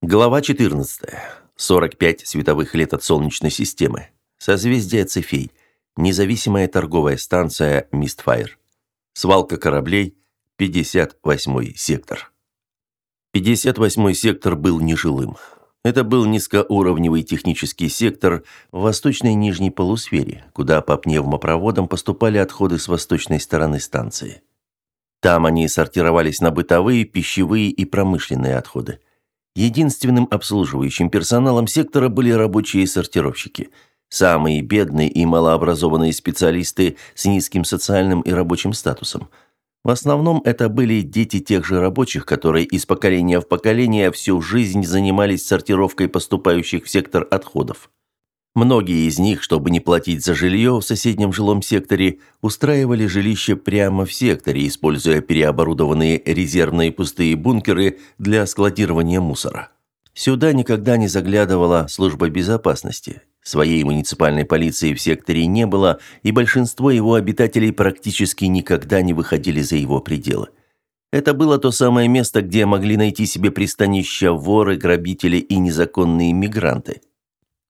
Глава 14. 45 световых лет от Солнечной системы. Созвездие Цефей. Независимая торговая станция Мистфайр. Свалка кораблей. 58 сектор. 58 сектор был нежилым. Это был низкоуровневый технический сектор в восточной нижней полусфере, куда по пневмопроводам поступали отходы с восточной стороны станции. Там они сортировались на бытовые, пищевые и промышленные отходы. Единственным обслуживающим персоналом сектора были рабочие сортировщики. Самые бедные и малообразованные специалисты с низким социальным и рабочим статусом. В основном это были дети тех же рабочих, которые из поколения в поколение всю жизнь занимались сортировкой поступающих в сектор отходов. Многие из них, чтобы не платить за жилье в соседнем жилом секторе, устраивали жилище прямо в секторе, используя переоборудованные резервные пустые бункеры для складирования мусора. Сюда никогда не заглядывала служба безопасности. Своей муниципальной полиции в секторе не было, и большинство его обитателей практически никогда не выходили за его пределы. Это было то самое место, где могли найти себе пристанища воры, грабители и незаконные мигранты –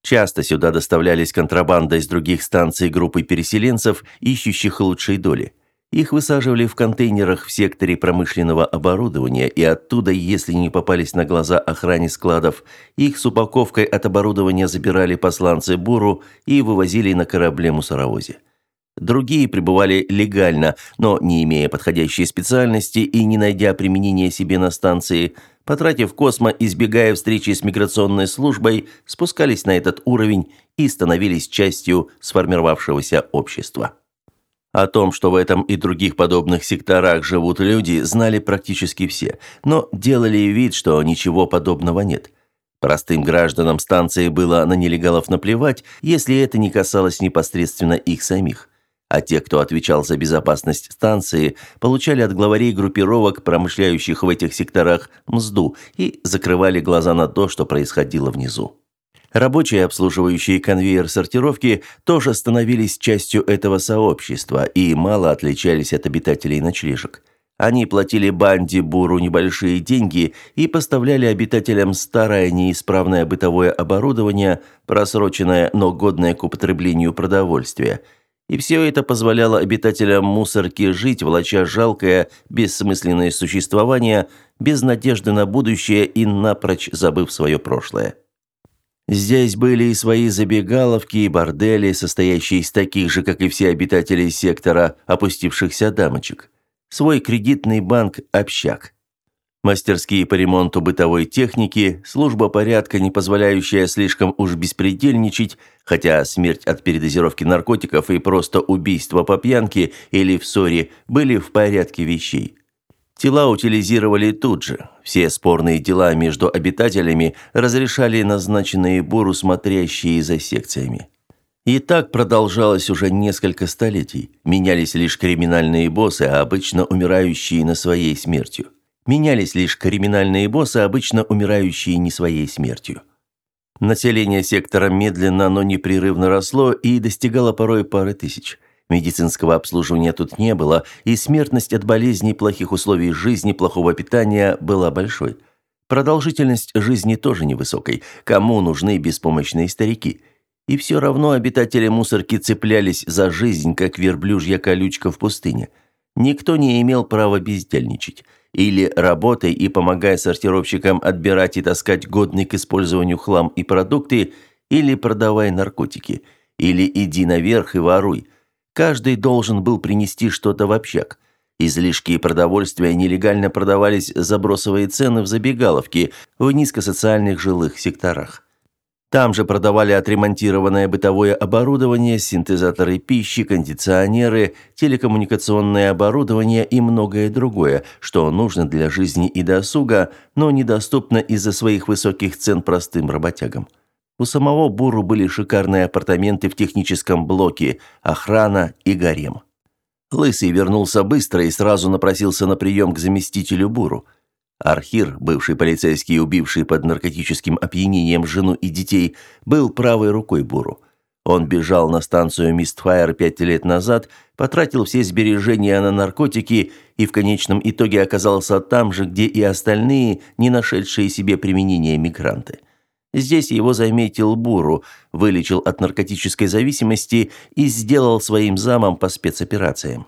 Часто сюда доставлялись контрабанда из других станций группы переселенцев, ищущих лучшей доли. Их высаживали в контейнерах в секторе промышленного оборудования, и оттуда, если не попались на глаза охране складов, их с упаковкой от оборудования забирали посланцы Буру и вывозили на корабле-мусоровозе. Другие пребывали легально, но не имея подходящей специальности и не найдя применения себе на станции – потратив космо, избегая встречи с миграционной службой, спускались на этот уровень и становились частью сформировавшегося общества. О том, что в этом и других подобных секторах живут люди, знали практически все, но делали вид, что ничего подобного нет. Простым гражданам станции было на нелегалов наплевать, если это не касалось непосредственно их самих а те, кто отвечал за безопасность станции, получали от главарей группировок, промышляющих в этих секторах, мзду и закрывали глаза на то, что происходило внизу. Рабочие, обслуживающие конвейер сортировки, тоже становились частью этого сообщества и мало отличались от обитателей ночлежек. Они платили банде Буру небольшие деньги и поставляли обитателям старое неисправное бытовое оборудование, просроченное, но годное к употреблению продовольствие – и все это позволяло обитателям мусорки жить, влача жалкое, бессмысленное существование, без надежды на будущее и напрочь забыв свое прошлое. Здесь были и свои забегаловки и бордели, состоящие из таких же, как и все обитатели сектора, опустившихся дамочек. Свой кредитный банк «Общак». Мастерские по ремонту бытовой техники, служба порядка, не позволяющая слишком уж беспредельничать, хотя смерть от передозировки наркотиков и просто убийство по пьянке или в ссоре были в порядке вещей. Тела утилизировали тут же. Все спорные дела между обитателями разрешали назначенные буру смотрящие за секциями. И так продолжалось уже несколько столетий. Менялись лишь криминальные боссы, а обычно умирающие на своей смертью. Менялись лишь криминальные боссы, обычно умирающие не своей смертью. Население сектора медленно, но непрерывно росло и достигало порой пары тысяч. Медицинского обслуживания тут не было, и смертность от болезней, плохих условий жизни, плохого питания была большой. Продолжительность жизни тоже невысокой. Кому нужны беспомощные старики? И все равно обитатели мусорки цеплялись за жизнь, как верблюжья колючка в пустыне. Никто не имел права бездельничать. Или работай и помогай сортировщикам отбирать и таскать годный к использованию хлам и продукты, или продавай наркотики, или иди наверх и воруй. Каждый должен был принести что-то в общак. Излишки продовольствия нелегально продавались за бросовые цены в забегаловке в низкосоциальных жилых секторах. Там же продавали отремонтированное бытовое оборудование, синтезаторы пищи, кондиционеры, телекоммуникационное оборудование и многое другое, что нужно для жизни и досуга, но недоступно из-за своих высоких цен простым работягам. У самого Буру были шикарные апартаменты в техническом блоке, охрана и гарем. Лысый вернулся быстро и сразу напросился на прием к заместителю Буру – Архир, бывший полицейский, убивший под наркотическим опьянением жену и детей, был правой рукой Буру. Он бежал на станцию Мистфайр пять лет назад, потратил все сбережения на наркотики и в конечном итоге оказался там же, где и остальные, не нашедшие себе применения мигранты. Здесь его заметил Буру, вылечил от наркотической зависимости и сделал своим замом по спецоперациям.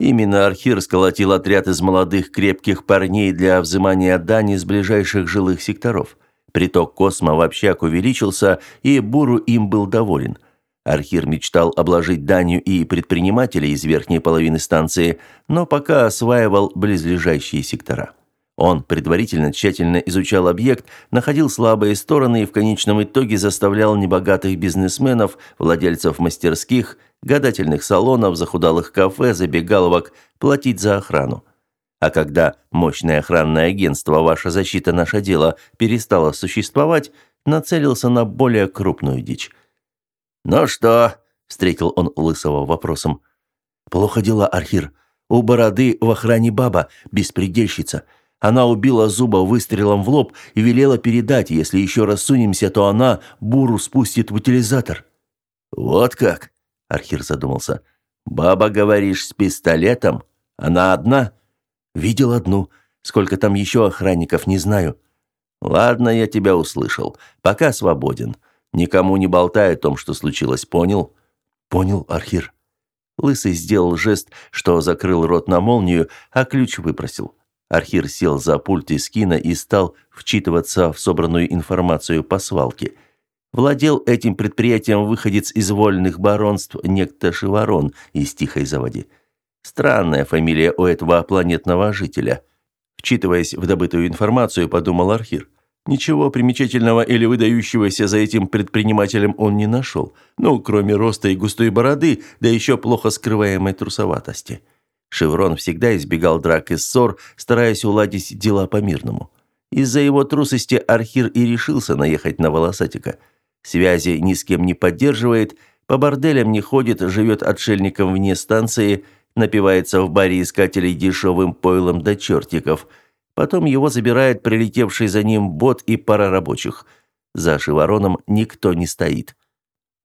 Именно Архир сколотил отряд из молодых крепких парней для взимания дани с ближайших жилых секторов. Приток Космо в общак увеличился, и Буру им был доволен. Архир мечтал обложить данью и предпринимателей из верхней половины станции, но пока осваивал близлежащие сектора. Он предварительно тщательно изучал объект, находил слабые стороны и в конечном итоге заставлял небогатых бизнесменов, владельцев мастерских, гадательных салонов, захудалых кафе, забегаловок платить за охрану. А когда мощное охранное агентство «Ваша защита – наше дело» перестало существовать, нацелился на более крупную дичь. «Ну что?» – встретил он Лысого вопросом. «Плохо дела, Архир. У Бороды в охране баба, беспредельщица». Она убила Зуба выстрелом в лоб и велела передать, если еще раз сунемся, то она буру спустит в утилизатор. Вот как? Архир задумался. Баба, говоришь, с пистолетом? Она одна? Видел одну. Сколько там еще охранников, не знаю. Ладно, я тебя услышал. Пока свободен. Никому не болтай о том, что случилось, понял? Понял, Архир. Лысый сделал жест, что закрыл рот на молнию, а ключ выбросил. Архир сел за пульт Искина и стал вчитываться в собранную информацию по свалке. Владел этим предприятием выходец из вольных баронств некто Шиворон из Тихой Заводи. Странная фамилия у этого планетного жителя. Вчитываясь в добытую информацию, подумал Архир. Ничего примечательного или выдающегося за этим предпринимателем он не нашел. Ну, кроме роста и густой бороды, да еще плохо скрываемой трусоватости. Шеврон всегда избегал драк и ссор, стараясь уладить дела по-мирному. Из-за его трусости Архир и решился наехать на волосатика. Связи ни с кем не поддерживает, по борделям не ходит, живет отшельником вне станции, напивается в баре искателей дешевым пойлом до чертиков. Потом его забирает прилетевший за ним бот и пара рабочих. За Шевроном никто не стоит.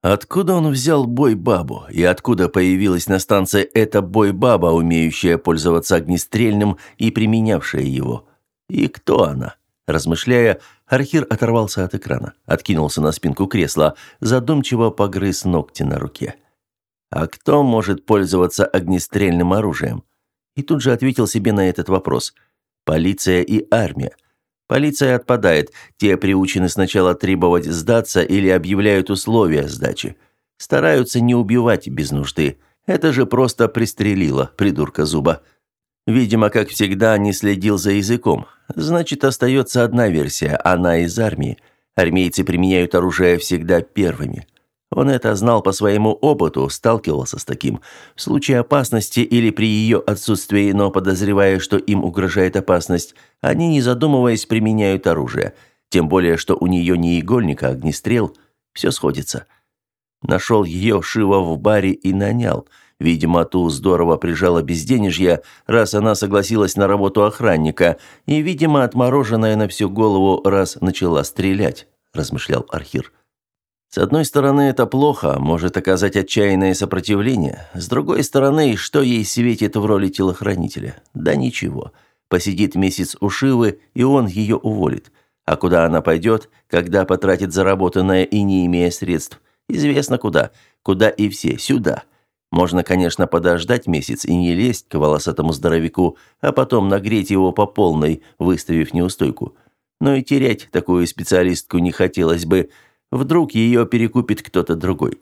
Откуда он взял бой-бабу? И откуда появилась на станции эта бой-баба, умеющая пользоваться огнестрельным и применявшая его? И кто она? Размышляя, Архир оторвался от экрана, откинулся на спинку кресла, задумчиво погрыз ногти на руке. А кто может пользоваться огнестрельным оружием? И тут же ответил себе на этот вопрос. Полиция и армия. Полиция отпадает. Те приучены сначала требовать сдаться или объявляют условия сдачи. Стараются не убивать без нужды. Это же просто пристрелило придурка Зуба. Видимо, как всегда, не следил за языком. Значит, остается одна версия, она из армии. Армейцы применяют оружие всегда первыми. Он это знал по своему опыту, сталкивался с таким. В случае опасности или при ее отсутствии, но подозревая, что им угрожает опасность, они, не задумываясь, применяют оружие. Тем более, что у нее не игольник, а огнестрел. Все сходится. Нашел ее Шива в баре и нанял. Видимо, ту здорово прижала безденежье, раз она согласилась на работу охранника, и, видимо, отмороженная на всю голову, раз начала стрелять, размышлял Архир. С одной стороны, это плохо, может оказать отчаянное сопротивление. С другой стороны, что ей светит в роли телохранителя? Да ничего. Посидит месяц у Шивы, и он ее уволит. А куда она пойдет, когда потратит заработанное и не имея средств? Известно куда. Куда и все. Сюда. Можно, конечно, подождать месяц и не лезть к волосатому здоровяку, а потом нагреть его по полной, выставив неустойку. Но и терять такую специалистку не хотелось бы, Вдруг ее перекупит кто-то другой.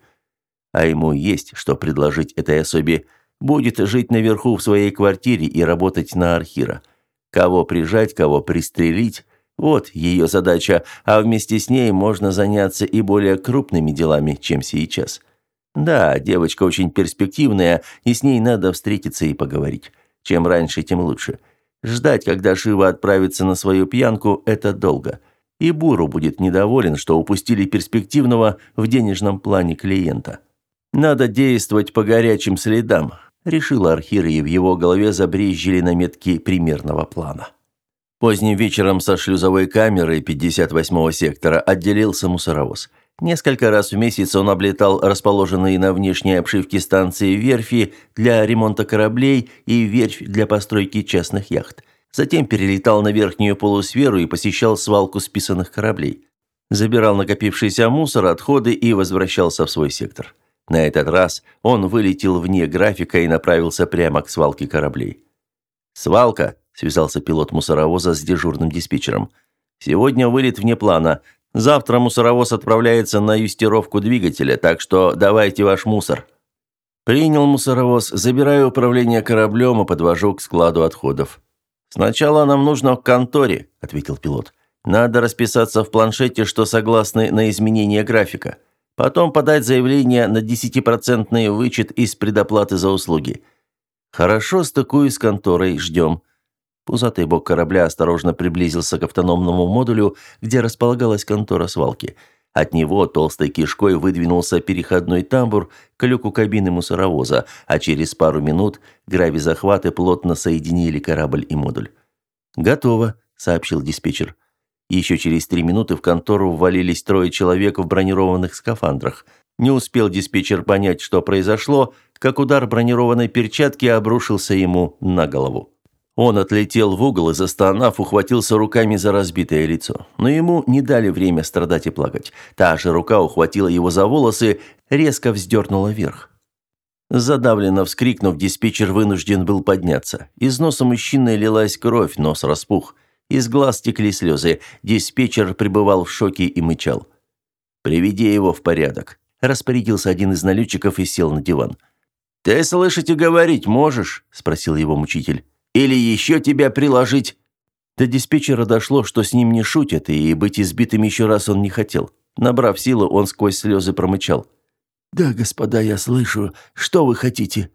А ему есть что предложить этой особе. Будет жить наверху в своей квартире и работать на архира. Кого прижать, кого пристрелить – вот ее задача, а вместе с ней можно заняться и более крупными делами, чем сейчас. Да, девочка очень перспективная, и с ней надо встретиться и поговорить. Чем раньше, тем лучше. Ждать, когда Шива отправится на свою пьянку, это долго – и Буру будет недоволен, что упустили перспективного в денежном плане клиента. Надо действовать по горячим следам, решил Архир, и в его голове забрезжили наметки примерного плана. Поздним вечером со шлюзовой камеры 58-го сектора отделился мусоровоз. Несколько раз в месяц он облетал расположенные на внешней обшивке станции верфи для ремонта кораблей и верфь для постройки частных яхт. Затем перелетал на верхнюю полусферу и посещал свалку списанных кораблей. Забирал накопившийся мусор, отходы и возвращался в свой сектор. На этот раз он вылетел вне графика и направился прямо к свалке кораблей. «Свалка», – связался пилот мусоровоза с дежурным диспетчером. «Сегодня вылет вне плана. Завтра мусоровоз отправляется на юстировку двигателя, так что давайте ваш мусор». Принял мусоровоз, забираю управление кораблем и подвожу к складу отходов. «Сначала нам нужно к конторе», – ответил пилот. «Надо расписаться в планшете, что согласны на изменение графика. Потом подать заявление на 10% вычет из предоплаты за услуги. Хорошо, стыкуюсь с конторой, ждем». Пузатый бок корабля осторожно приблизился к автономному модулю, где располагалась контора свалки. От него толстой кишкой выдвинулся переходной тамбур к люку кабины мусоровоза, а через пару минут грави-захваты плотно соединили корабль и модуль. «Готово», — сообщил диспетчер. Еще через три минуты в контору ввалились трое человек в бронированных скафандрах. Не успел диспетчер понять, что произошло, как удар бронированной перчатки обрушился ему на голову. Он отлетел в угол и, застонав, ухватился руками за разбитое лицо. Но ему не дали время страдать и плакать. Та же рука ухватила его за волосы, резко вздернула вверх. Задавленно вскрикнув, диспетчер вынужден был подняться. Из носа мужчины лилась кровь, нос распух. Из глаз текли слезы. Диспетчер пребывал в шоке и мычал. «Приведи его в порядок», – распорядился один из налетчиков и сел на диван. «Ты слышать и говорить можешь?» – спросил его мучитель. Или еще тебя приложить?» До диспетчера дошло, что с ним не шутят, и быть избитым еще раз он не хотел. Набрав силу, он сквозь слезы промычал. «Да, господа, я слышу. Что вы хотите?»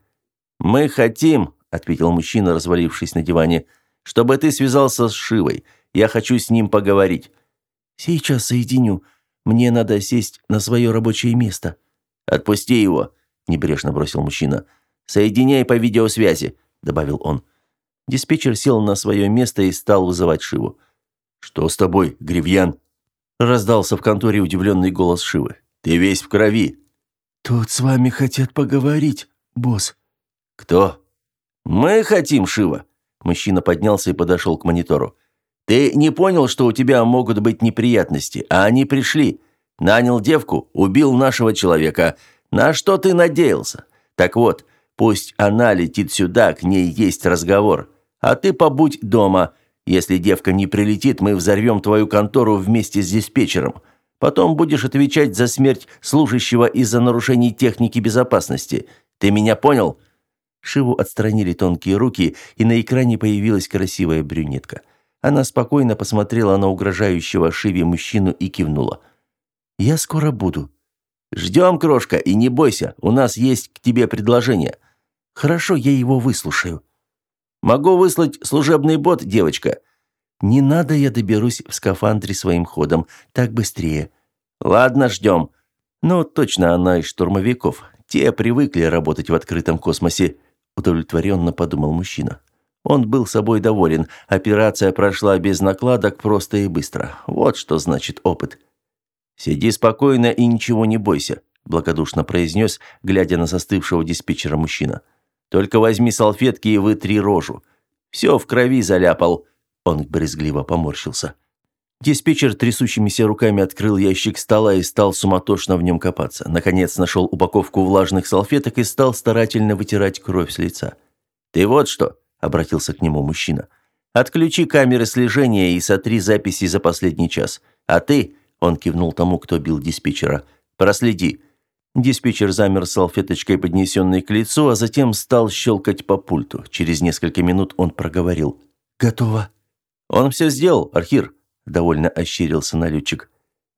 «Мы хотим», — ответил мужчина, развалившись на диване, «чтобы ты связался с Шивой. Я хочу с ним поговорить». «Сейчас соединю. Мне надо сесть на свое рабочее место». «Отпусти его», — небрежно бросил мужчина. «Соединяй по видеосвязи», — добавил он. Диспетчер сел на свое место и стал вызывать Шиву. «Что с тобой, Гривьян?» Раздался в конторе удивленный голос Шивы. «Ты весь в крови». «Тут с вами хотят поговорить, босс». «Кто?» «Мы хотим, Шива». Мужчина поднялся и подошел к монитору. «Ты не понял, что у тебя могут быть неприятности, а они пришли. Нанял девку, убил нашего человека. На что ты надеялся? Так вот, пусть она летит сюда, к ней есть разговор. А ты побудь дома. Если девка не прилетит, мы взорвем твою контору вместе с диспетчером. Потом будешь отвечать за смерть служащего из-за нарушений техники безопасности. Ты меня понял?» Шиву отстранили тонкие руки, и на экране появилась красивая брюнетка. Она спокойно посмотрела на угрожающего Шиве мужчину и кивнула. «Я скоро буду». «Ждем, крошка, и не бойся, у нас есть к тебе предложение». «Хорошо, я его выслушаю». Могу выслать служебный бот, девочка». «Не надо, я доберусь в скафандре своим ходом. Так быстрее». «Ладно, ждем». «Ну, точно она из штурмовиков. Те привыкли работать в открытом космосе», – удовлетворенно подумал мужчина. Он был собой доволен. Операция прошла без накладок просто и быстро. Вот что значит опыт. «Сиди спокойно и ничего не бойся», – благодушно произнес, глядя на застывшего диспетчера мужчина. Только возьми салфетки и вытри рожу. Все в крови заляпал». Он брезгливо поморщился. Диспетчер трясущимися руками открыл ящик стола и стал суматошно в нем копаться. Наконец нашел упаковку влажных салфеток и стал старательно вытирать кровь с лица. «Ты вот что», — обратился к нему мужчина, — «отключи камеры слежения и сотри записи за последний час. А ты», — он кивнул тому, кто бил диспетчера, — «проследи, Диспетчер замер с салфеточкой, поднесенной к лицу, а затем стал щелкать по пульту. Через несколько минут он проговорил. «Готово». «Он все сделал, Архир», – довольно ощерился налетчик.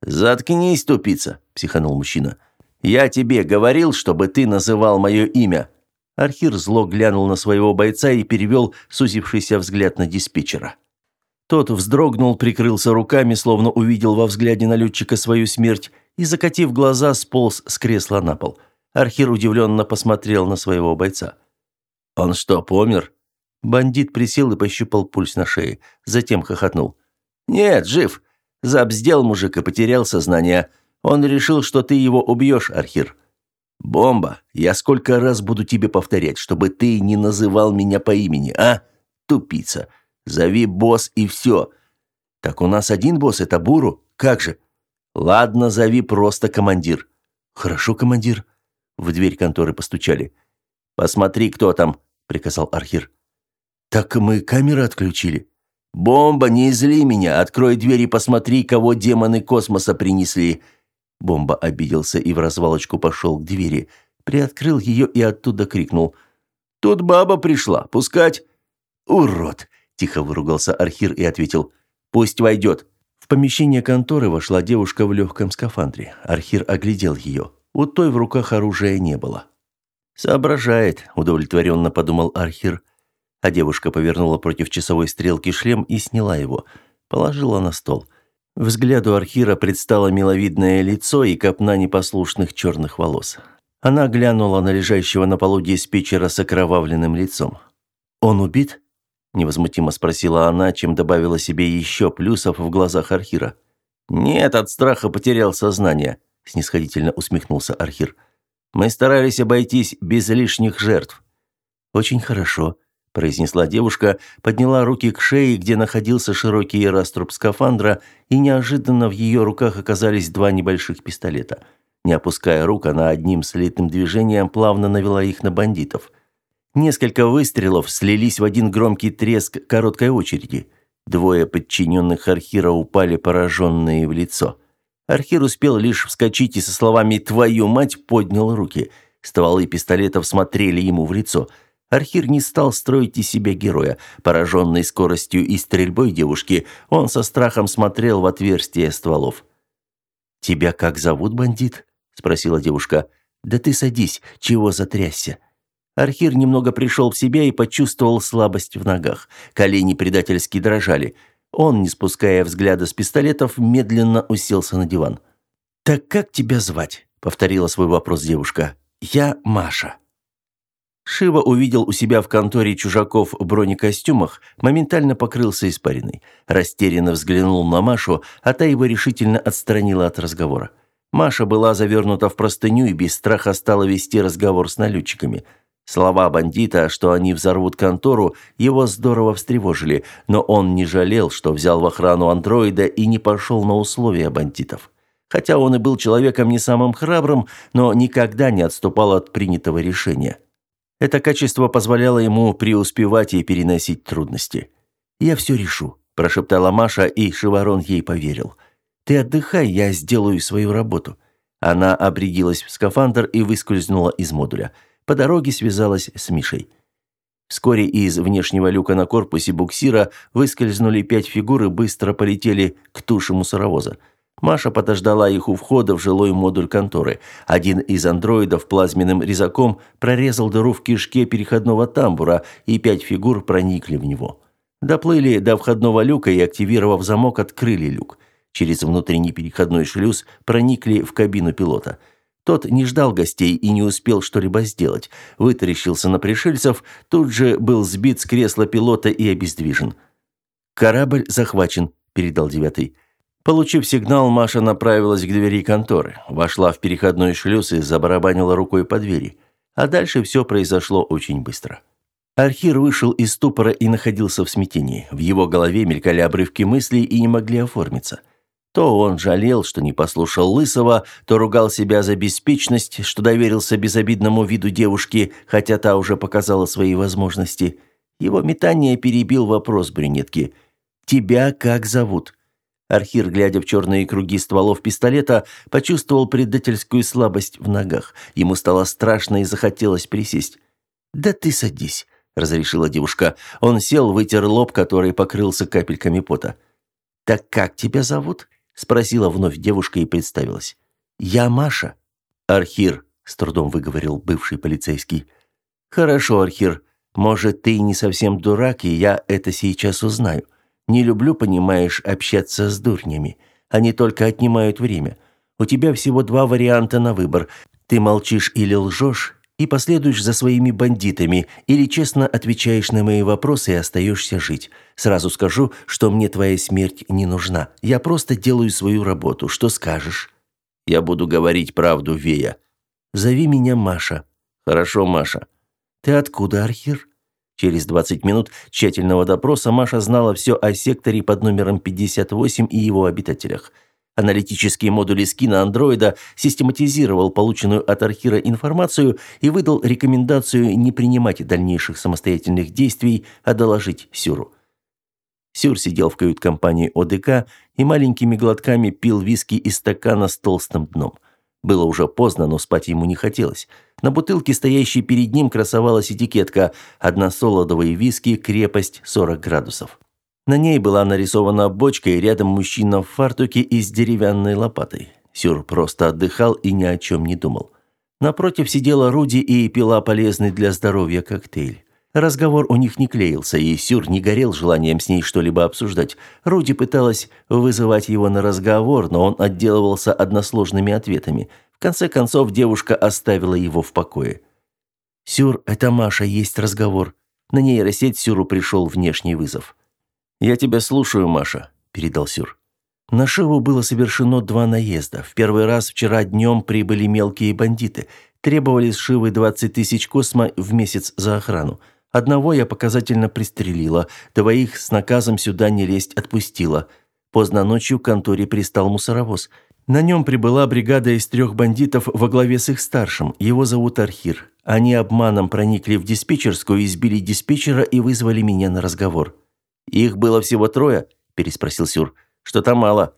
«Заткнись, тупица», – психанул мужчина. «Я тебе говорил, чтобы ты называл мое имя». Архир зло глянул на своего бойца и перевел сузившийся взгляд на диспетчера. Тот вздрогнул, прикрылся руками, словно увидел во взгляде налетчика свою смерть, и, закатив глаза, сполз с кресла на пол. Архир удивленно посмотрел на своего бойца. «Он что, помер?» Бандит присел и пощупал пульс на шее, затем хохотнул. «Нет, жив. Забздел мужик и потерял сознание. Он решил, что ты его убьешь, Архир. Бомба, я сколько раз буду тебе повторять, чтобы ты не называл меня по имени, а? Тупица. Зови босс и все. Так у нас один босс, это Буру. Как же? Ладно, зови просто командир. Хорошо, командир. В дверь конторы постучали. Посмотри, кто там, приказал Архир. Так мы камеры отключили. Бомба, не изли меня, открой дверь и посмотри, кого демоны космоса принесли. Бомба обиделся и в развалочку пошел к двери, приоткрыл ее и оттуда крикнул: "Тут баба пришла, пускать!" "Урод!" тихо выругался Архир и ответил: "Пусть войдет». Помещение конторы вошла девушка в легком скафандре. Архир оглядел ее. У той в руках оружия не было. «Соображает», – удовлетворенно подумал Архир. А девушка повернула против часовой стрелки шлем и сняла его. Положила на стол. Взгляду Архира предстало миловидное лицо и копна непослушных черных волос. Она глянула на лежащего на полу диспетчера с окровавленным лицом. «Он убит?» Невозмутимо спросила она, чем добавила себе еще плюсов в глазах Архира. Нет, от страха потерял сознание, снисходительно усмехнулся Архир. Мы старались обойтись без лишних жертв. Очень хорошо, произнесла девушка, подняла руки к шее, где находился широкий раструб скафандра, и неожиданно в ее руках оказались два небольших пистолета. Не опуская рук, она одним слитным движением плавно навела их на бандитов. Несколько выстрелов слились в один громкий треск короткой очереди. Двое подчиненных Архира упали пораженные в лицо. Архир успел лишь вскочить и со словами «твою мать» поднял руки. Стволы пистолетов смотрели ему в лицо. Архир не стал строить из себя героя. Пораженный скоростью и стрельбой девушки, он со страхом смотрел в отверстие стволов. «Тебя как зовут, бандит?» – спросила девушка. «Да ты садись, чего затрясся?» Архир немного пришел в себя и почувствовал слабость в ногах. Колени предательски дрожали. Он, не спуская взгляда с пистолетов, медленно уселся на диван. «Так как тебя звать?» – повторила свой вопрос девушка. «Я Маша». Шива увидел у себя в конторе чужаков в бронекостюмах, моментально покрылся испариной. Растерянно взглянул на Машу, а та его решительно отстранила от разговора. Маша была завернута в простыню и без страха стала вести разговор с налетчиками – Слова бандита, что они взорвут контору, его здорово встревожили, но он не жалел, что взял в охрану андроида и не пошел на условия бандитов. Хотя он и был человеком не самым храбрым, но никогда не отступал от принятого решения. Это качество позволяло ему преуспевать и переносить трудности. «Я все решу», – прошептала Маша, и Шеварон ей поверил. «Ты отдыхай, я сделаю свою работу». Она обрядилась в скафандр и выскользнула из модуля – по дороге связалась с Мишей. Вскоре из внешнего люка на корпусе буксира выскользнули пять фигур и быстро полетели к туше мусоровоза. Маша подождала их у входа в жилой модуль конторы. Один из андроидов плазменным резаком прорезал дыру в кишке переходного тамбура, и пять фигур проникли в него. Доплыли до входного люка и, активировав замок, открыли люк. Через внутренний переходной шлюз проникли в кабину пилота – тот не ждал гостей и не успел что-либо сделать. Вытаращился на пришельцев, тут же был сбит с кресла пилота и обездвижен. «Корабль захвачен», – передал девятый. Получив сигнал, Маша направилась к двери конторы, вошла в переходной шлюз и забарабанила рукой по двери. А дальше все произошло очень быстро. Архир вышел из ступора и находился в смятении. В его голове мелькали обрывки мыслей и не могли оформиться. То он жалел, что не послушал Лысого, то ругал себя за беспечность, что доверился безобидному виду девушки, хотя та уже показала свои возможности. Его метание перебил вопрос брюнетки. «Тебя как зовут?» Архир, глядя в черные круги стволов пистолета, почувствовал предательскую слабость в ногах. Ему стало страшно и захотелось присесть. «Да ты садись», — разрешила девушка. Он сел, вытер лоб, который покрылся капельками пота. «Так как тебя зовут?» Спросила вновь девушка и представилась. Я Маша. Архир, с трудом выговорил бывший полицейский. Хорошо, Архир. Может, ты не совсем дурак, и я это сейчас узнаю. Не люблю, понимаешь, общаться с дурнями. Они только отнимают время. У тебя всего два варианта на выбор. Ты молчишь или лжешь, и последуешь за своими бандитами, или честно отвечаешь на мои вопросы и остаешься жить. Сразу скажу, что мне твоя смерть не нужна. Я просто делаю свою работу. Что скажешь?» Я буду говорить правду, Вея. Зови меня Маша. Хорошо, Маша. Ты откуда, Архир? Через 20 минут тщательного допроса Маша знала все о секторе под номером 58 и его обитателях. Аналитические модули скина андроида систематизировал полученную от Архира информацию и выдал рекомендацию не принимать дальнейших самостоятельных действий, а доложить Сюру. Сюр сидел в кают-компании ОДК и маленькими глотками пил виски из стакана с толстым дном – было уже поздно, но спать ему не хотелось. На бутылке, стоящей перед ним, красовалась этикетка «Односолодовые виски, крепость 40 градусов». На ней была нарисована бочка и рядом мужчина в фартуке и с деревянной лопатой. Сюр просто отдыхал и ни о чем не думал. Напротив сидела Руди и пила полезный для здоровья коктейль. Разговор у них не клеился, и Сюр не горел желанием с ней что-либо обсуждать. Руди пыталась вызывать его на разговор, но он отделывался односложными ответами. В конце концов, девушка оставила его в покое. «Сюр, это Маша, есть разговор». На нейросеть Сюру пришел внешний вызов. «Я тебя слушаю, Маша», – передал Сюр. На Шиву было совершено два наезда. В первый раз вчера днем прибыли мелкие бандиты. Требовали с Шивы 20 тысяч космо в месяц за охрану. Одного я показательно пристрелила, двоих с наказом сюда не лезть отпустила. Поздно ночью к конторе пристал мусоровоз. На нем прибыла бригада из трех бандитов во главе с их старшим. Его зовут Архир. Они обманом проникли в диспетчерскую, избили диспетчера и вызвали меня на разговор. «Их было всего трое?» – переспросил Сюр. «Что-то мало».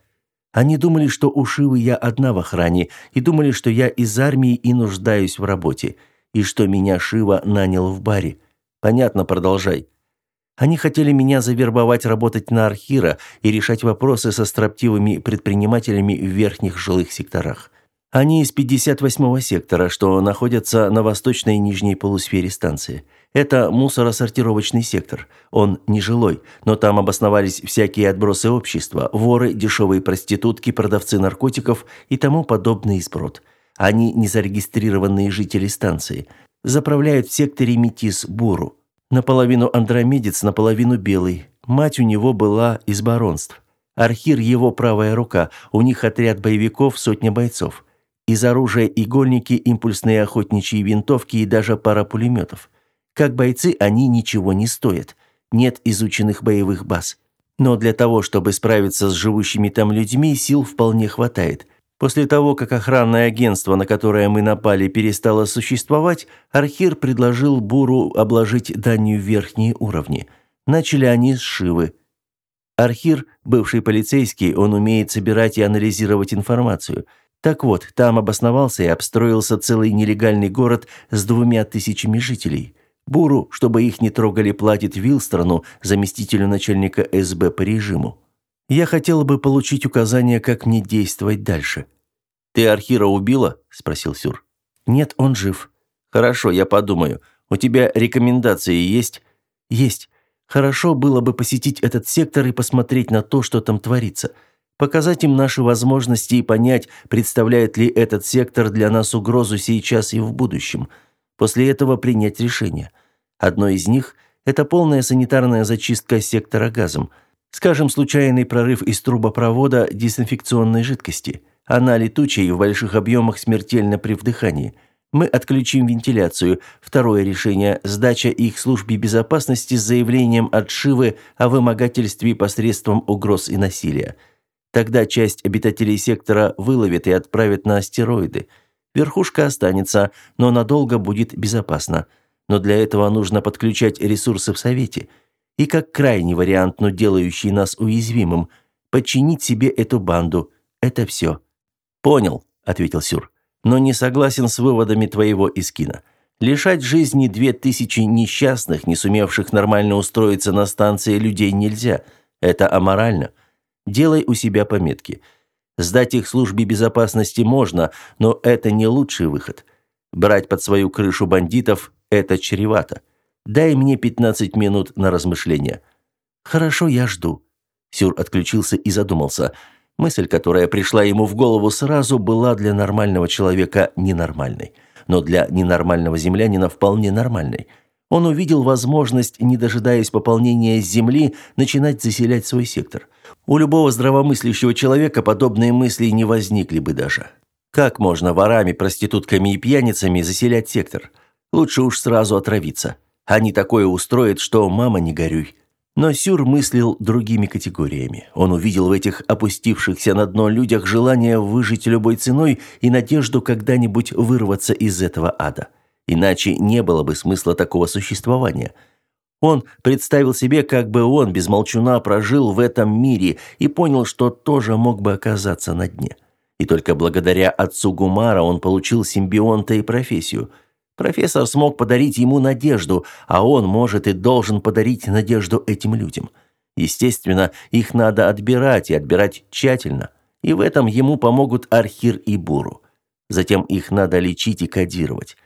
Они думали, что у Шивы я одна в охране, и думали, что я из армии и нуждаюсь в работе, и что меня Шива нанял в баре. Понятно, продолжай. Они хотели меня завербовать работать на Архира и решать вопросы со строптивыми предпринимателями в верхних жилых секторах. Они из 58-го сектора, что находится на восточной нижней полусфере станции. Это мусоросортировочный сектор. Он нежилой, но там обосновались всякие отбросы общества, воры, дешевые проститутки, продавцы наркотиков и тому подобный сброд. Они незарегистрированные жители станции – Заправляет в секторе метис Буру. Наполовину андромедец, наполовину белый. Мать у него была из баронств. Архир его правая рука, у них отряд боевиков, сотня бойцов. Из оружия игольники, импульсные охотничьи винтовки и даже пара пулеметов. Как бойцы они ничего не стоят. Нет изученных боевых баз. Но для того, чтобы справиться с живущими там людьми, сил вполне хватает. После того, как охранное агентство, на которое мы напали, перестало существовать, Архир предложил Буру обложить данью верхние уровни. Начали они с Шивы. Архир, бывший полицейский, он умеет собирать и анализировать информацию. Так вот, там обосновался и обстроился целый нелегальный город с двумя тысячами жителей. Буру, чтобы их не трогали, платит Вилстрону, заместителю начальника СБ по режиму. Я хотела бы получить указания, как мне действовать дальше. Ты Архира убила? спросил Сюр. Нет, он жив. Хорошо, я подумаю. У тебя рекомендации есть? Есть. Хорошо было бы посетить этот сектор и посмотреть на то, что там творится. Показать им наши возможности и понять, представляет ли этот сектор для нас угрозу сейчас и в будущем. После этого принять решение. Одно из них – это полная санитарная зачистка сектора газом – Скажем, случайный прорыв из трубопровода дезинфекционной жидкости. Она летучая и в больших объемах смертельна при вдыхании. Мы отключим вентиляцию. Второе решение – сдача их службе безопасности с заявлением от Шивы о вымогательстве посредством угроз и насилия. Тогда часть обитателей сектора выловят и отправят на астероиды. Верхушка останется, но надолго будет безопасно. Но для этого нужно подключать ресурсы в Совете – и как крайний вариант, но делающий нас уязвимым, подчинить себе эту банду. Это все». «Понял», — ответил Сюр, «но не согласен с выводами твоего Искина. Лишать жизни две тысячи несчастных, не сумевших нормально устроиться на станции людей нельзя. Это аморально. Делай у себя пометки. Сдать их службе безопасности можно, но это не лучший выход. Брать под свою крышу бандитов – это чревато. Дай мне 15 минут на размышление». «Хорошо, я жду». Сюр отключился и задумался. Мысль, которая пришла ему в голову сразу, была для нормального человека ненормальной. Но для ненормального землянина вполне нормальной. Он увидел возможность, не дожидаясь пополнения земли, начинать заселять свой сектор. У любого здравомыслящего человека подобные мысли не возникли бы даже. Как можно ворами, проститутками и пьяницами заселять сектор? Лучше уж сразу отравиться. Они такое устроят, что мама не горюй. Но Сюр мыслил другими категориями. Он увидел в этих опустившихся на дно людях желание выжить любой ценой и надежду когда-нибудь вырваться из этого ада. Иначе не было бы смысла такого существования. Он представил себе, как бы он без молчуна прожил в этом мире и понял, что тоже мог бы оказаться на дне. И только благодаря отцу Гумара он получил симбионта и профессию. Профессор смог подарить ему надежду, а он может и должен подарить надежду этим людям. Естественно, их надо отбирать и отбирать тщательно. И в этом ему помогут Архир и Буру. Затем их надо лечить и кодировать.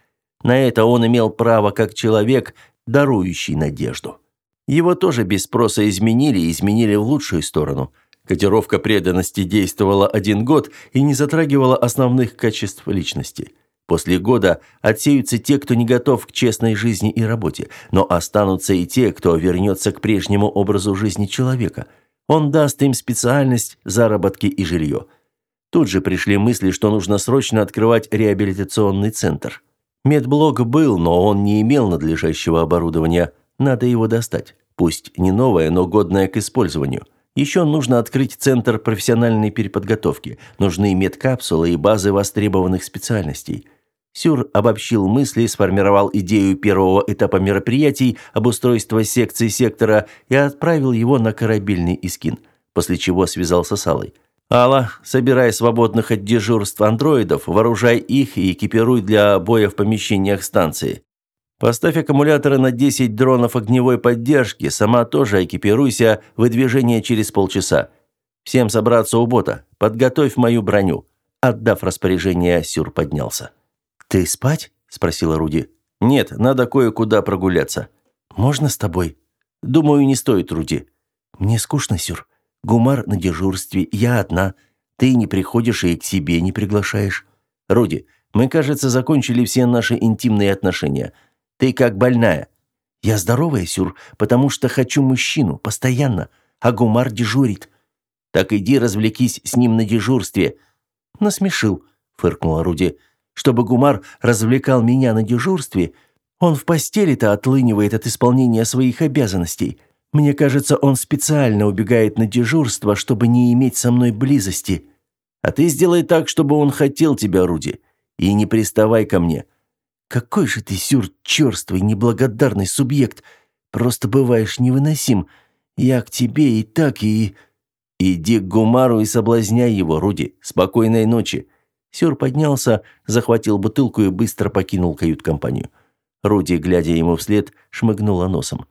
На это он имел право как человек, дарующий надежду. Его тоже без спроса изменили и изменили в лучшую сторону – Котировка преданности действовала один год и не затрагивала основных качеств личности. После года отсеются те, кто не готов к честной жизни и работе, но останутся и те, кто вернется к прежнему образу жизни человека. Он даст им специальность, заработки и жилье. Тут же пришли мысли, что нужно срочно открывать реабилитационный центр. Медблок был, но он не имел надлежащего оборудования. Надо его достать. Пусть не новое, но годное к использованию – еще нужно открыть центр профессиональной переподготовки. Нужны медкапсулы и базы востребованных специальностей. Сюр обобщил мысли, сформировал идею первого этапа мероприятий, обустройства секции сектора и отправил его на корабельный искин, после чего связался с Аллой. «Алла, собирай свободных от дежурств андроидов, вооружай их и экипируй для боя в помещениях станции. Поставь аккумуляторы на 10 дронов огневой поддержки, сама тоже экипируйся, выдвижение через полчаса. Всем собраться у бота, подготовь мою броню». Отдав распоряжение, Сюр поднялся. «Ты спать?» – спросила Руди. «Нет, надо кое-куда прогуляться». «Можно с тобой?» «Думаю, не стоит, Руди». «Мне скучно, Сюр. Гумар на дежурстве, я одна. Ты не приходишь и к себе не приглашаешь». «Руди, мы, кажется, закончили все наши интимные отношения». Ты как больная». «Я здоровая, Сюр, потому что хочу мужчину, постоянно, а Гумар дежурит». «Так иди развлекись с ним на дежурстве». «Насмешил», — фыркнула Руди. «Чтобы Гумар развлекал меня на дежурстве, он в постели-то отлынивает от исполнения своих обязанностей. Мне кажется, он специально убегает на дежурство, чтобы не иметь со мной близости». «А ты сделай так, чтобы он хотел тебя, Руди, и не приставай ко мне». Какой же ты, Сюр, черствый, неблагодарный субъект. Просто бываешь невыносим. Я к тебе и так, и...» «Иди к Гумару и соблазняй его, Руди. Спокойной ночи». Сюр поднялся, захватил бутылку и быстро покинул кают-компанию. Руди, глядя ему вслед, шмыгнула носом.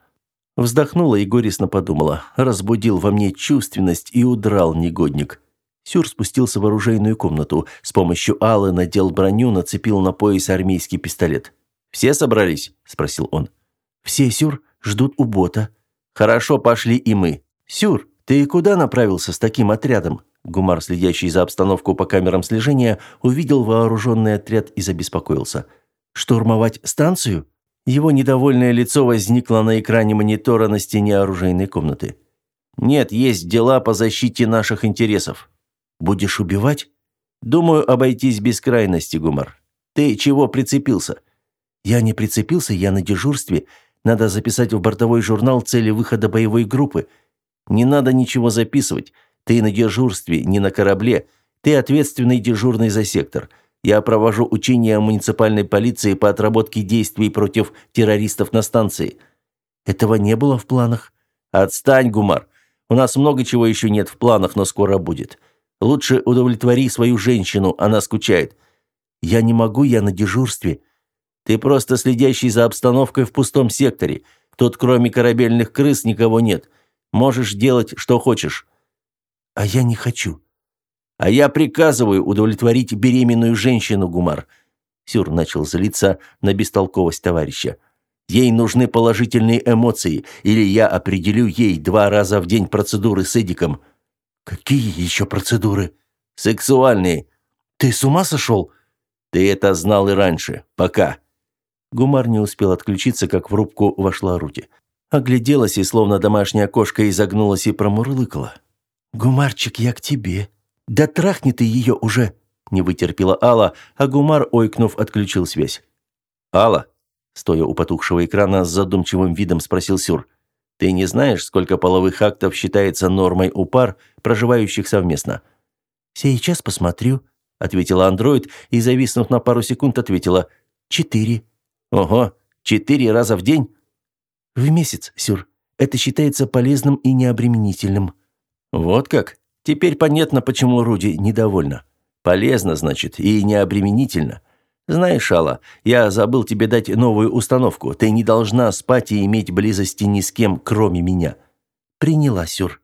Вздохнула и горестно подумала. Разбудил во мне чувственность и удрал негодник. Сюр спустился в оружейную комнату. С помощью Аллы надел броню, нацепил на пояс армейский пистолет. «Все собрались?» – спросил он. «Все, Сюр, ждут у бота». «Хорошо, пошли и мы». «Сюр, ты куда направился с таким отрядом?» Гумар, следящий за обстановку по камерам слежения, увидел вооруженный отряд и забеспокоился. «Штурмовать станцию?» Его недовольное лицо возникло на экране монитора на стене оружейной комнаты. «Нет, есть дела по защите наших интересов». Будешь убивать? Думаю, обойтись без крайности, Гумар. Ты чего прицепился? Я не прицепился, я на дежурстве. Надо записать в бортовой журнал цели выхода боевой группы. Не надо ничего записывать. Ты на дежурстве, не на корабле. Ты ответственный дежурный за сектор. Я провожу учения муниципальной полиции по отработке действий против террористов на станции. Этого не было в планах. Отстань, Гумар. У нас много чего еще нет в планах, но скоро будет. Лучше удовлетвори свою женщину, она скучает. Я не могу, я на дежурстве. Ты просто следящий за обстановкой в пустом секторе. Тут кроме корабельных крыс никого нет. Можешь делать, что хочешь. А я не хочу. А я приказываю удовлетворить беременную женщину, Гумар. Сюр начал злиться на бестолковость товарища. Ей нужны положительные эмоции, или я определю ей два раза в день процедуры с Эдиком. «Какие еще процедуры?» «Сексуальные». «Ты с ума сошел?» «Ты это знал и раньше. Пока». Гумар не успел отключиться, как в рубку вошла Руди. Огляделась и, словно домашняя кошка, изогнулась и промурлыкала. «Гумарчик, я к тебе. Да трахни ты ее уже!» не вытерпела Алла, а Гумар, ойкнув, отключил связь. «Алла», стоя у потухшего экрана с задумчивым видом спросил Сюр, «ты не знаешь, сколько половых актов считается нормой у пар, проживающих совместно?» «Сейчас посмотрю», — ответила андроид и, зависнув на пару секунд, ответила «четыре». «Ого, четыре раза в день?» «В месяц, Сюр. Это считается полезным и необременительным». «Вот как? Теперь понятно, почему Руди недовольна. Полезно, значит, и необременительно. Знаешь, Алла, я забыл тебе дать новую установку. Ты не должна спать и иметь близости ни с кем, кроме меня». «Приняла, Сюр».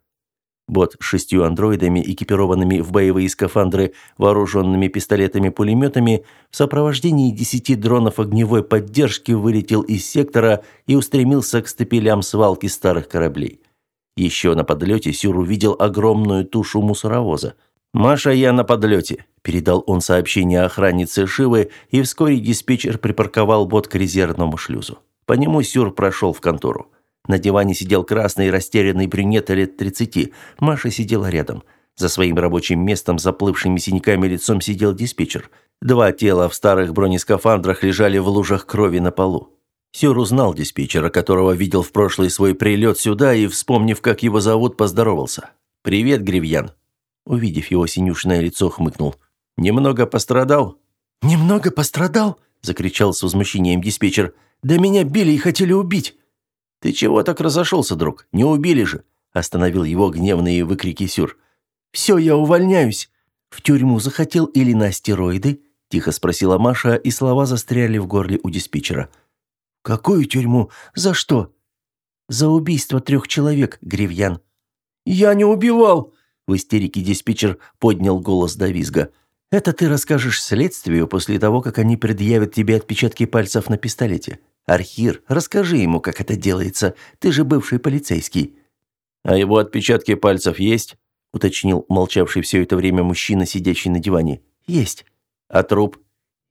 Бот с шестью андроидами, экипированными в боевые скафандры, вооруженными пистолетами-пулеметами, в сопровождении десяти дронов огневой поддержки вылетел из сектора и устремился к стапелям свалки старых кораблей. Еще на подлете Сюр увидел огромную тушу мусоровоза. «Маша, я на подлете», – передал он сообщение охраннице Шивы, и вскоре диспетчер припарковал бот к резервному шлюзу. По нему Сюр прошел в контору. На диване сидел красный растерянный брюнет лет 30. Маша сидела рядом. За своим рабочим местом, заплывшими синяками лицом, сидел диспетчер. Два тела в старых бронескафандрах лежали в лужах крови на полу. Сюр узнал диспетчера, которого видел в прошлый свой прилет сюда, и, вспомнив, как его зовут, поздоровался. «Привет, Гривьян». Увидев его синюшное лицо, хмыкнул. «Немного пострадал?» «Немного пострадал?» – закричал с возмущением диспетчер. «Да меня били и хотели убить!» «Ты чего так разошелся, друг? Не убили же!» – остановил его гневные выкрики Сюр. «Все, я увольняюсь!» «В тюрьму захотел или на астероиды?» – тихо спросила Маша, и слова застряли в горле у диспетчера. «Какую тюрьму? За что?» «За убийство трех человек, Гривьян». «Я не убивал!» В истерике диспетчер поднял голос до визга. «Это ты расскажешь следствию после того, как они предъявят тебе отпечатки пальцев на пистолете. Архир, расскажи ему, как это делается. Ты же бывший полицейский». «А его отпечатки пальцев есть?» – уточнил молчавший все это время мужчина, сидящий на диване. «Есть». «А труп?»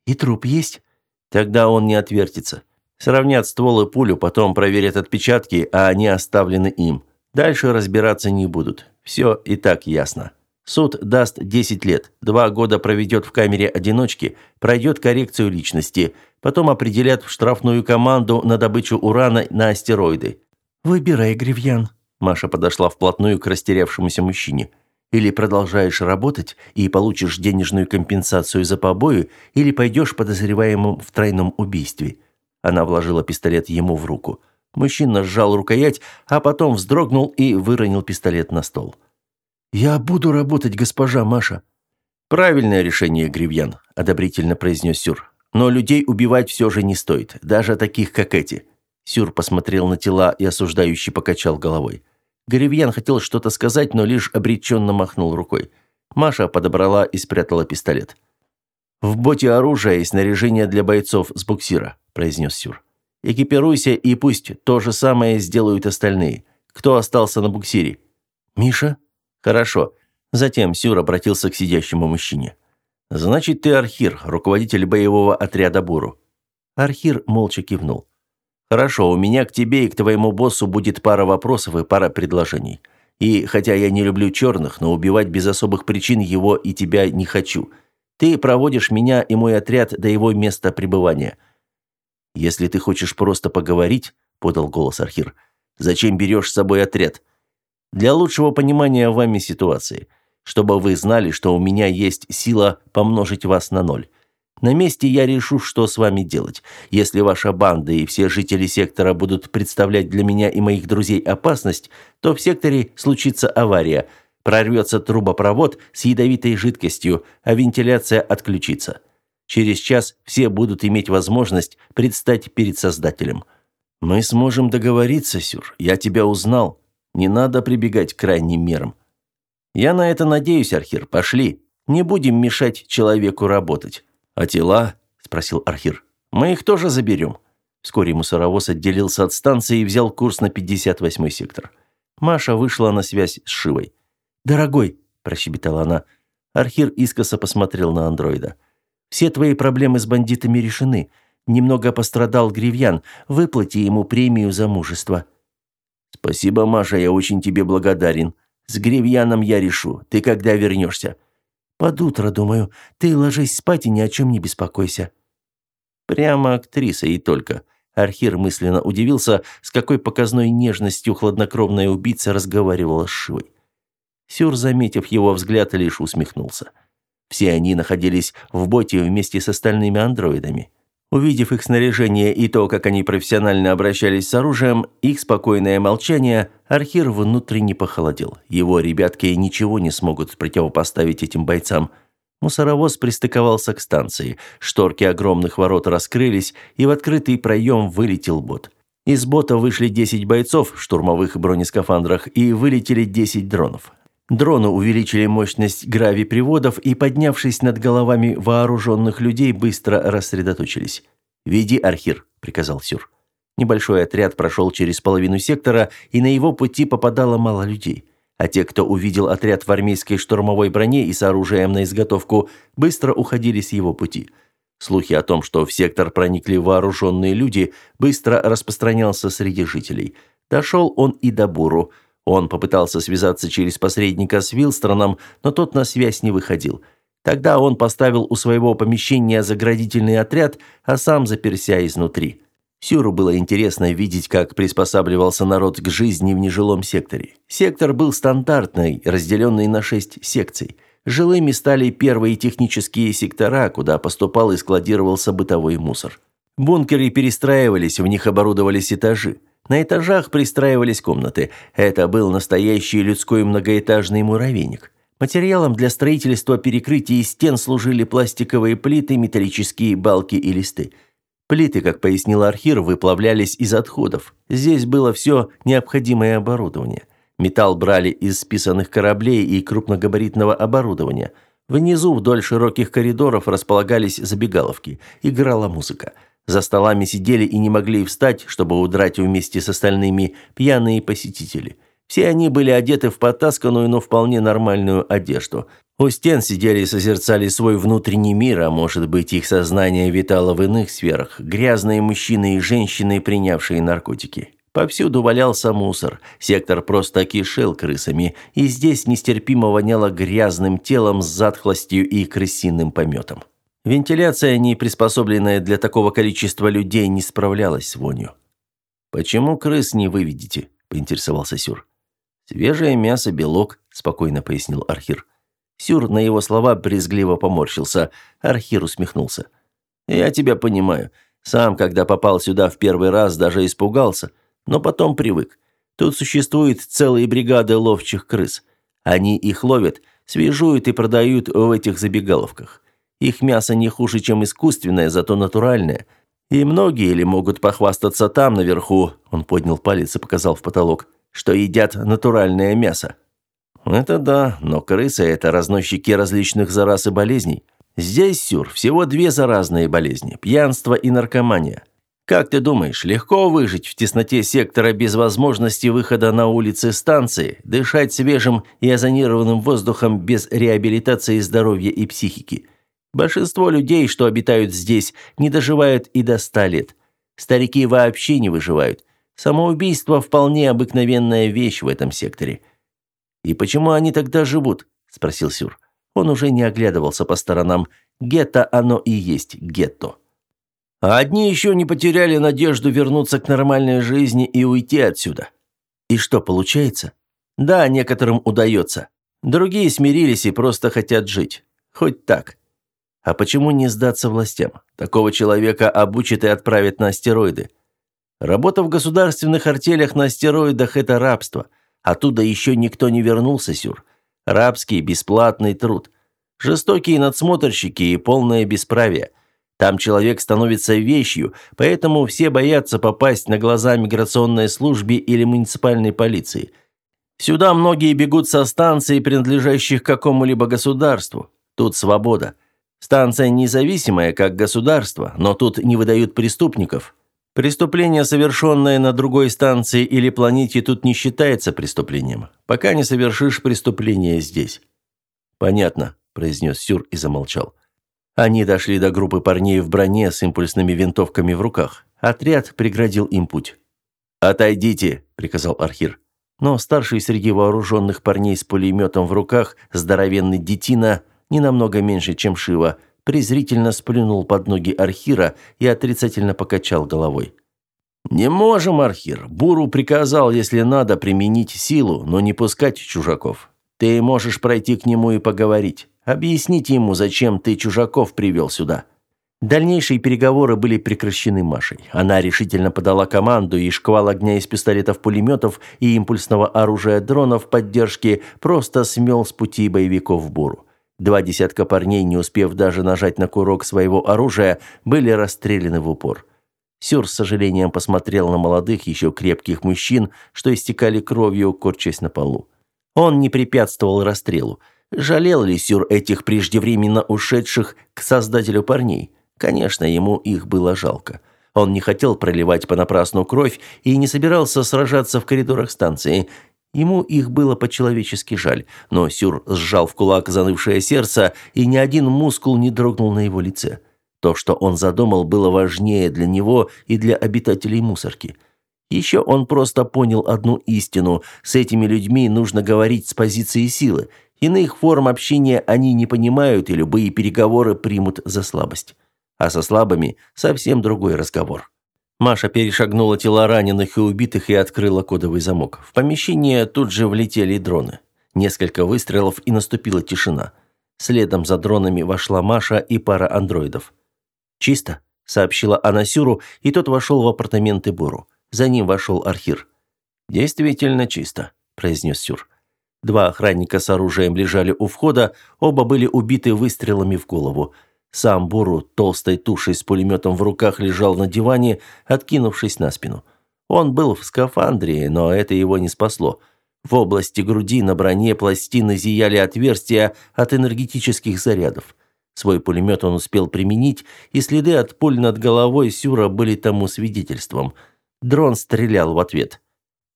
«И труп есть». «Тогда он не отвертится. Сравнят ствол и пулю, потом проверят отпечатки, а они оставлены им. Дальше разбираться не будут. Все и так ясно. Суд даст 10 лет, два года проведет в камере одиночки, пройдет коррекцию личности, потом определят в штрафную команду на добычу урана на астероиды. «Выбирай, Гривьян». Маша подошла вплотную к растерявшемуся мужчине. «Или продолжаешь работать и получишь денежную компенсацию за побои, или пойдешь подозреваемым в тройном убийстве». Она вложила пистолет ему в руку. Мужчина сжал рукоять, а потом вздрогнул и выронил пистолет на стол. «Я буду работать, госпожа Маша». «Правильное решение, Гривьян», – одобрительно произнес Сюр. «Но людей убивать все же не стоит, даже таких, как эти». Сюр посмотрел на тела и осуждающий покачал головой. Гривьян хотел что-то сказать, но лишь обреченно махнул рукой. Маша подобрала и спрятала пистолет. «В боте оружие и снаряжение для бойцов с буксира», – произнес Сюр. «Экипируйся, и пусть то же самое сделают остальные. Кто остался на буксире?» «Миша?» «Хорошо». Затем Сюр обратился к сидящему мужчине. «Значит, ты Архир, руководитель боевого отряда Буру». Архир молча кивнул. «Хорошо, у меня к тебе и к твоему боссу будет пара вопросов и пара предложений. И хотя я не люблю черных, но убивать без особых причин его и тебя не хочу. Ты проводишь меня и мой отряд до его места пребывания. Если ты хочешь просто поговорить, подал голос Архир. Зачем берешь с собой отряд? Для лучшего понимания вами ситуации, чтобы вы знали, что у меня есть сила помножить вас на ноль. На месте я решу, что с вами делать. Если ваша банда и все жители сектора будут представлять для меня и моих друзей опасность, то в секторе случится авария – Прорвется трубопровод с ядовитой жидкостью, а вентиляция отключится. Через час все будут иметь возможность предстать перед Создателем. Мы сможем договориться, Сюр. Я тебя узнал. Не надо прибегать к крайним мерам. Я на это надеюсь, Архир. Пошли. Не будем мешать человеку работать. А тела? Спросил Архир. Мы их тоже заберем. Вскоре мусоровоз отделился от станции и взял курс на 58-й сектор. Маша вышла на связь с Шивой. «Дорогой», – прощебетала она, – Архир искоса посмотрел на андроида. «Все твои проблемы с бандитами решены. Немного пострадал Гривьян. Выплати ему премию за мужество». «Спасибо, Маша, я очень тебе благодарен. С Гривьяном я решу. Ты когда вернешься?» Под утро, думаю. Ты ложись спать и ни о чем не беспокойся». Прямо актриса и только. Архир мысленно удивился, с какой показной нежностью хладнокровная убийца разговаривала с Шивой. Сюр, заметив его взгляд, лишь усмехнулся. Все они находились в боте вместе с остальными андроидами. Увидев их снаряжение и то, как они профессионально обращались с оружием, их спокойное молчание, Архир внутренне похолодел. Его ребятки ничего не смогут противопоставить этим бойцам. Мусоровоз пристыковался к станции. Шторки огромных ворот раскрылись, и в открытый проем вылетел бот. Из бота вышли 10 бойцов в штурмовых бронескафандрах и вылетели 10 дронов. Дроны увеличили мощность гравиприводов и, поднявшись над головами вооруженных людей, быстро рассредоточились. «Веди, Архир», — приказал Сюр. Небольшой отряд прошел через половину сектора, и на его пути попадало мало людей. А те, кто увидел отряд в армейской штурмовой броне и с оружием на изготовку, быстро уходили с его пути. Слухи о том, что в сектор проникли вооруженные люди, быстро распространялся среди жителей. Дошел он и до Буру — он попытался связаться через посредника с Вилстроном, но тот на связь не выходил. Тогда он поставил у своего помещения заградительный отряд, а сам заперся изнутри. Сюру было интересно видеть, как приспосабливался народ к жизни в нежилом секторе. Сектор был стандартный, разделенный на шесть секций. Жилыми стали первые технические сектора, куда поступал и складировался бытовой мусор. Бункеры перестраивались, в них оборудовались этажи. На этажах пристраивались комнаты. Это был настоящий людской многоэтажный муравейник. Материалом для строительства перекрытий стен служили пластиковые плиты, металлические балки и листы. Плиты, как пояснил Архир, выплавлялись из отходов. Здесь было все необходимое оборудование. Металл брали из списанных кораблей и крупногабаритного оборудования. Внизу вдоль широких коридоров располагались забегаловки. Играла музыка. За столами сидели и не могли встать, чтобы удрать вместе с остальными пьяные посетители. Все они были одеты в потасканную, но вполне нормальную одежду. У стен сидели и созерцали свой внутренний мир, а может быть, их сознание витало в иных сферах. Грязные мужчины и женщины, принявшие наркотики. Повсюду валялся мусор. Сектор просто кишел крысами, и здесь нестерпимо воняло грязным телом с затхлостью и крысиным пометом. Вентиляция, не приспособленная для такого количества людей, не справлялась с вонью. «Почему крыс не выведете?» – поинтересовался Сюр. «Свежее мясо, белок», – спокойно пояснил Архир. Сюр на его слова брезгливо поморщился. Архир усмехнулся. «Я тебя понимаю. Сам, когда попал сюда в первый раз, даже испугался, но потом привык. Тут существует целые бригады ловчих крыс. Они их ловят, свежуют и продают в этих забегаловках. Их мясо не хуже, чем искусственное, зато натуральное. И многие ли могут похвастаться там, наверху, он поднял палец и показал в потолок, что едят натуральное мясо. Это да, но крысы – это разносчики различных зараз и болезней. Здесь, Сюр, всего две заразные болезни – пьянство и наркомания. Как ты думаешь, легко выжить в тесноте сектора без возможности выхода на улицы станции, дышать свежим и озонированным воздухом без реабилитации здоровья и психики – Большинство людей, что обитают здесь, не доживают и до ста лет. Старики вообще не выживают. Самоубийство вполне обыкновенная вещь в этом секторе. И почему они тогда живут? спросил Сюр. Он уже не оглядывался по сторонам. Гетто оно и есть гетто. А одни еще не потеряли надежду вернуться к нормальной жизни и уйти отсюда. И что получается? Да, некоторым удается. Другие смирились и просто хотят жить. Хоть так. А почему не сдаться властям? Такого человека обучат и отправят на астероиды. Работа в государственных артелях на астероидах – это рабство. Оттуда еще никто не вернулся, Сюр. Рабский, бесплатный труд. Жестокие надсмотрщики и полное бесправие. Там человек становится вещью, поэтому все боятся попасть на глаза миграционной службе или муниципальной полиции. Сюда многие бегут со станций, принадлежащих какому-либо государству. Тут свобода. Станция независимая, как государство, но тут не выдают преступников. Преступление, совершенное на другой станции или планете, тут не считается преступлением, пока не совершишь преступление здесь. Понятно, произнес Сюр и замолчал. Они дошли до группы парней в броне с импульсными винтовками в руках. Отряд преградил им путь. «Отойдите», — приказал Архир. Но старший среди вооруженных парней с пулеметом в руках, здоровенный детина, не намного меньше, чем Шива, презрительно сплюнул под ноги Архира и отрицательно покачал головой. «Не можем, Архир. Буру приказал, если надо, применить силу, но не пускать чужаков. Ты можешь пройти к нему и поговорить. Объяснить ему, зачем ты чужаков привел сюда». Дальнейшие переговоры были прекращены Машей. Она решительно подала команду, и шквал огня из пистолетов-пулеметов и импульсного оружия дронов поддержки просто смел с пути боевиков Буру. Два десятка парней, не успев даже нажать на курок своего оружия, были расстреляны в упор. Сюр с сожалением посмотрел на молодых, еще крепких мужчин, что истекали кровью, корчась на полу. Он не препятствовал расстрелу. Жалел ли Сюр этих преждевременно ушедших к создателю парней? Конечно, ему их было жалко. Он не хотел проливать понапрасну кровь и не собирался сражаться в коридорах станции. Ему их было по-человечески жаль, но Сюр сжал в кулак занывшее сердце, и ни один мускул не дрогнул на его лице. То, что он задумал, было важнее для него и для обитателей мусорки. Еще он просто понял одну истину – с этими людьми нужно говорить с позиции силы. Иных форм общения они не понимают, и любые переговоры примут за слабость а со слабыми совсем другой разговор. Маша перешагнула тела раненых и убитых и открыла кодовый замок. В помещение тут же влетели дроны. Несколько выстрелов и наступила тишина. Следом за дронами вошла Маша и пара андроидов. «Чисто», — сообщила она Сюру, и тот вошел в апартаменты Буру. За ним вошел Архир. «Действительно чисто», — произнес Сюр. Два охранника с оружием лежали у входа, оба были убиты выстрелами в голову. Сам Буру толстой тушей с пулеметом в руках лежал на диване, откинувшись на спину. Он был в скафандре, но это его не спасло. В области груди на броне пластины зияли отверстия от энергетических зарядов. Свой пулемет он успел применить, и следы от пуль над головой Сюра были тому свидетельством. Дрон стрелял в ответ.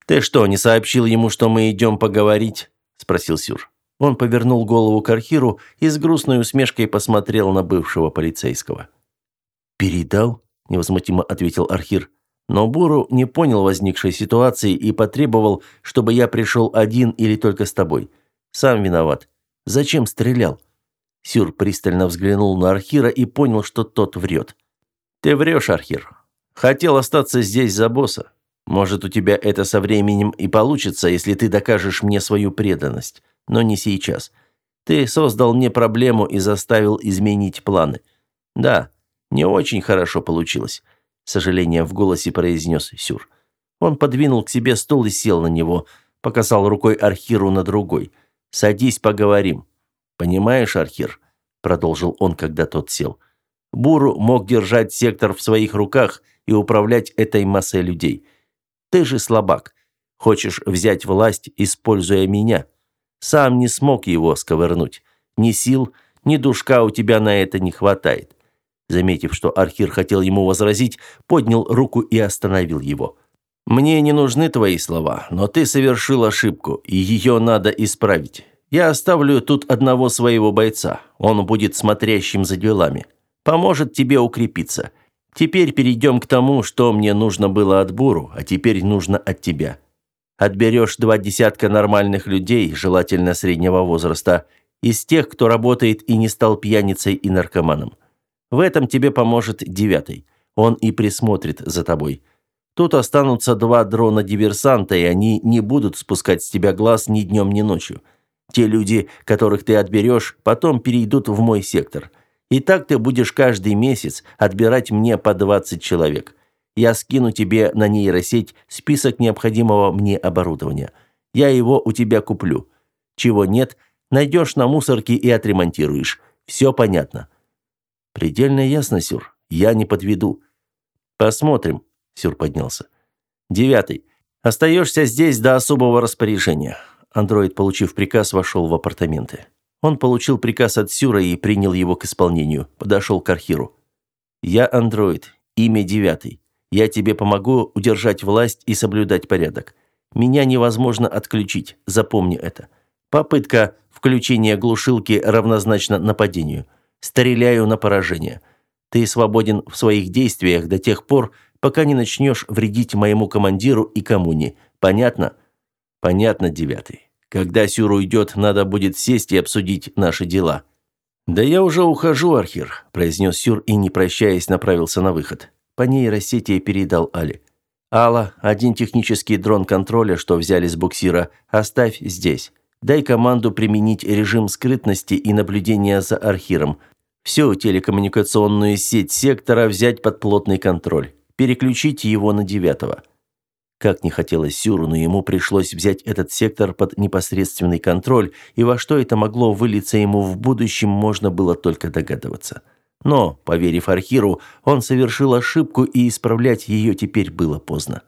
«Ты что, не сообщил ему, что мы идем поговорить?» – спросил Сюр. Он повернул голову к Архиру и с грустной усмешкой посмотрел на бывшего полицейского. «Передал?» – невозмутимо ответил Архир. Но Буру не понял возникшей ситуации и потребовал, чтобы я пришел один или только с тобой. Сам виноват. Зачем стрелял? Сюр пристально взглянул на Архира и понял, что тот врет. «Ты врешь, Архир. Хотел остаться здесь за босса. Может, у тебя это со временем и получится, если ты докажешь мне свою преданность но не сейчас. Ты создал мне проблему и заставил изменить планы. Да, не очень хорошо получилось, сожаление в голосе произнес Сюр. Он подвинул к себе стол и сел на него, показал рукой Архиру на другой. Садись, поговорим. Понимаешь, Архир, продолжил он, когда тот сел. Буру мог держать сектор в своих руках и управлять этой массой людей. Ты же слабак. Хочешь взять власть, используя меня. Сам не смог его сковырнуть. Ни сил, ни душка у тебя на это не хватает. Заметив, что Архир хотел ему возразить, поднял руку и остановил его. «Мне не нужны твои слова, но ты совершил ошибку, и ее надо исправить. Я оставлю тут одного своего бойца. Он будет смотрящим за делами. Поможет тебе укрепиться. Теперь перейдем к тому, что мне нужно было от Буру, а теперь нужно от тебя. Отберешь два десятка нормальных людей, желательно среднего возраста, из тех, кто работает и не стал пьяницей и наркоманом. В этом тебе поможет девятый. Он и присмотрит за тобой. Тут останутся два дрона-диверсанта, и они не будут спускать с тебя глаз ни днем, ни ночью. Те люди, которых ты отберешь, потом перейдут в мой сектор. И так ты будешь каждый месяц отбирать мне по 20 человек. Я скину тебе на нейросеть список необходимого мне оборудования. Я его у тебя куплю. Чего нет, найдешь на мусорке и отремонтируешь. Все понятно». «Предельно ясно, Сюр. Я не подведу». «Посмотрим», — Сюр поднялся. «Девятый. Остаешься здесь до особого распоряжения». Андроид, получив приказ, вошел в апартаменты. Он получил приказ от Сюра и принял его к исполнению. Подошел к Архиру. «Я андроид. Имя Девятый. Я тебе помогу удержать власть и соблюдать порядок. Меня невозможно отключить, запомни это. Попытка включения глушилки равнозначна нападению. Стреляю на поражение. Ты свободен в своих действиях до тех пор, пока не начнешь вредить моему командиру и коммуне. Понятно? Понятно, девятый. Когда Сюр уйдет, надо будет сесть и обсудить наши дела. «Да я уже ухожу, Архир», – произнес Сюр и, не прощаясь, направился на выход. По нейросети передал Али. «Алла, один технический дрон контроля, что взяли с буксира, оставь здесь. Дай команду применить режим скрытности и наблюдения за Архиром. Всю телекоммуникационную сеть сектора взять под плотный контроль. Переключить его на девятого». Как не хотелось Сюру, но ему пришлось взять этот сектор под непосредственный контроль, и во что это могло вылиться ему в будущем, можно было только догадываться. Но, поверив Архиру, он совершил ошибку, и исправлять ее теперь было поздно.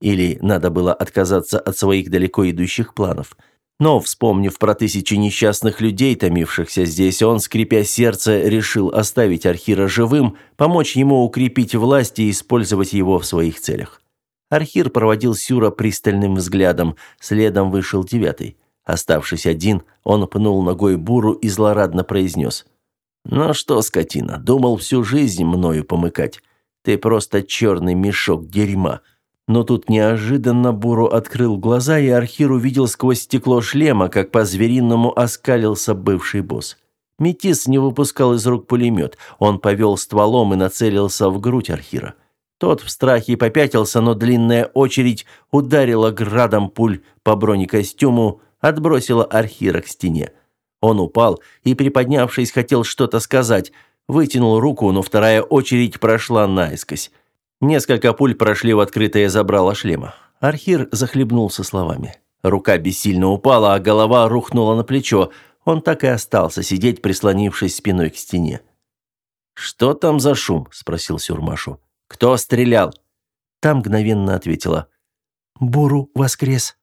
Или надо было отказаться от своих далеко идущих планов. Но, вспомнив про тысячи несчастных людей, томившихся здесь, он, скрипя сердце, решил оставить Архира живым, помочь ему укрепить власть и использовать его в своих целях. Архир проводил Сюра пристальным взглядом, следом вышел девятый. Оставшись один, он пнул ногой буру и злорадно произнес. «Ну что, скотина, думал всю жизнь мною помыкать. Ты просто черный мешок дерьма». Но тут неожиданно Буру открыл глаза, и Архир увидел сквозь стекло шлема, как по-звериному оскалился бывший босс. Метис не выпускал из рук пулемет. Он повел стволом и нацелился в грудь Архира. Тот в страхе попятился, но длинная очередь ударила градом пуль по бронекостюму, отбросила Архира к стене. Он упал и, приподнявшись, хотел что-то сказать. Вытянул руку, но вторая очередь прошла наискось. Несколько пуль прошли в открытое забрало шлема. Архир захлебнулся словами. Рука бессильно упала, а голова рухнула на плечо. Он так и остался сидеть, прислонившись спиной к стене. «Что там за шум?» – спросил Сюрмашу. «Кто стрелял?» Там мгновенно ответила. «Буру воскрес».